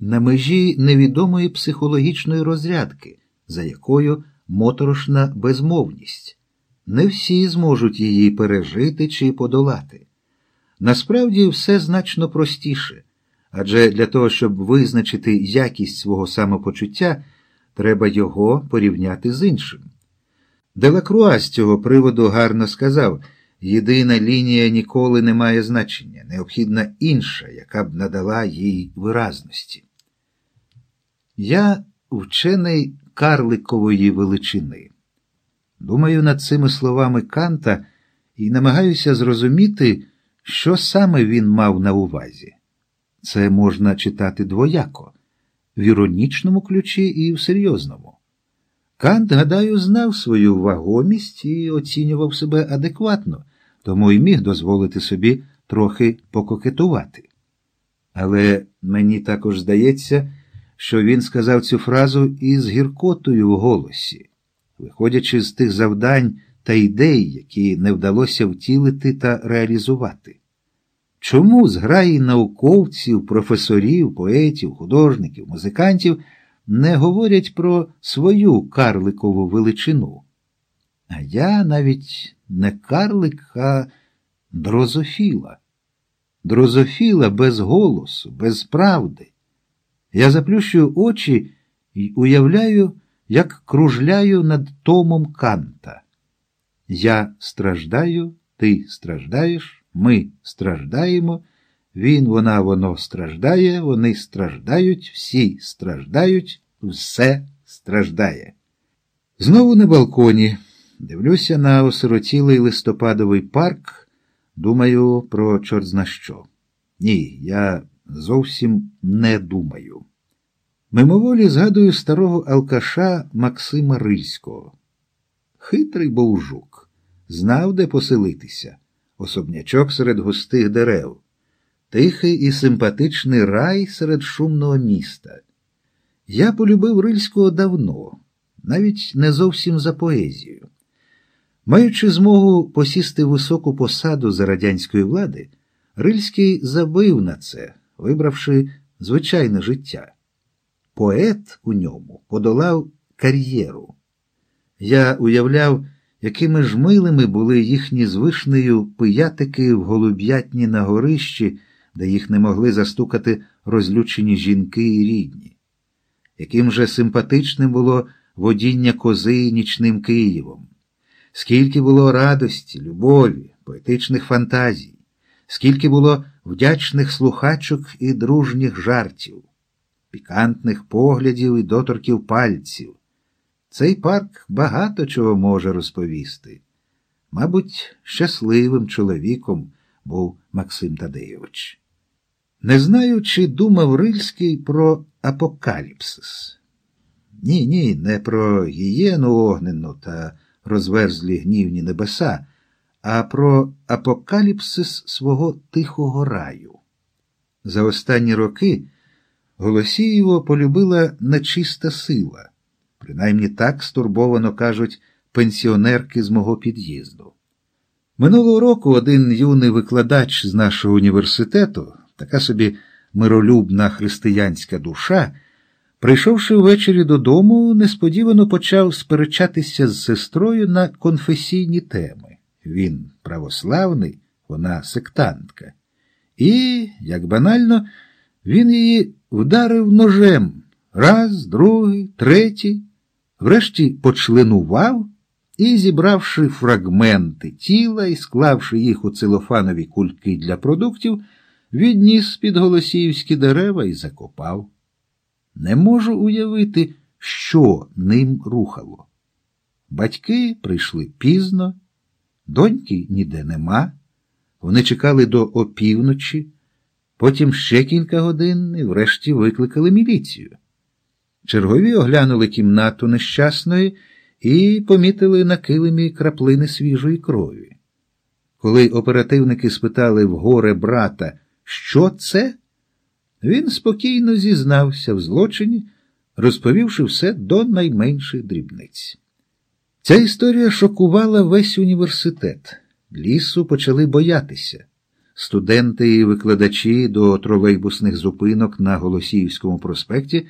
на межі невідомої психологічної розрядки, за якою моторошна безмовність. Не всі зможуть її пережити чи подолати. Насправді все значно простіше, адже для того, щоб визначити якість свого самопочуття, треба його порівняти з іншим. Делакруа з цього приводу гарно сказав єдина лінія ніколи не має значення, необхідна інша, яка б надала їй виразності. Я вчений карликової величини. Думаю над цими словами Канта і намагаюся зрозуміти, що саме він мав на увазі. Це можна читати двояко, в іронічному ключі і в серйозному. Кант, гадаю, знав свою вагомість і оцінював себе адекватно, тому й міг дозволити собі трохи пококетувати. Але мені також здається, що він сказав цю фразу із гіркотою в голосі, виходячи з тих завдань та ідей, які не вдалося втілити та реалізувати. Чому зграї науковців, професорів, поетів, художників, музикантів не говорять про свою карликову величину? А я навіть не карлик, а дрозофіла. Дрозофіла без голосу, без правди. Я заплющую очі і уявляю, як кружляю над томом Канта. Я страждаю, ти страждаєш, ми страждаємо, він, вона, воно страждає, вони страждають, всі страждають, все страждає. Знову на балконі. Дивлюся на осиротілий листопадовий парк, думаю про чорт зна що. Ні, я зовсім не думаю. Мимоволі згадую старого алкаша Максима Рильського. Хитрий був жук, знав, де поселитися, особнячок серед густих дерев, тихий і симпатичний рай серед шумного міста. Я полюбив Рильського давно, навіть не зовсім за поезію. Маючи змогу посісти високу посаду за радянської влади, Рильський забив на це, вибравши звичайне життя. Поет у ньому подолав кар'єру. Я уявляв, якими ж милими були їхні звишнею пиятики в голуб'ятні на горищі, де їх не могли застукати розлючені жінки і рідні. Яким же симпатичним було водіння кози нічним Києвом, скільки було радості, любові, поетичних фантазій, скільки було вдячних слухачок і дружніх жартів, пікантних поглядів і доторків пальців. Цей парк багато чого може розповісти. Мабуть, щасливим чоловіком був Максим Тадеєвич. Не знаю, чи думав Рильський про апокаліпсис. Ні, ні, не про гієну огненну та розверзлі гнівні небеса, а про апокаліпсис свого тихого раю. За останні роки Голосієво полюбила нечиста сила, принаймні так стурбовано кажуть пенсіонерки з мого під'їзду. Минулого року один юний викладач з нашого університету, така собі миролюбна християнська душа, прийшовши ввечері додому, несподівано почав сперечатися з сестрою на конфесійні теми. Він православний, вона сектантка. І, як банально, він її вдарив ножем раз, другий, третій, врешті почленував і, зібравши фрагменти тіла і склавши їх у целофанові кульки для продуктів, відніс під голосіївські дерева і закопав. Не можу уявити, що ним рухало. Батьки прийшли пізно, доньки ніде нема. Вони чекали до опівночі. Потім ще кілька годин і врешті викликали міліцію. Чергові оглянули кімнату нещасної і помітили на килимі краплини свіжої крові. Коли оперативники спитали в горе брата, що це, він спокійно зізнався в злочині, розповівши все до найменших дрібниць. Ця історія шокувала весь університет. Лісу почали боятися. Студенти і викладачі до тролейбусних зупинок на Голосіївському проспекті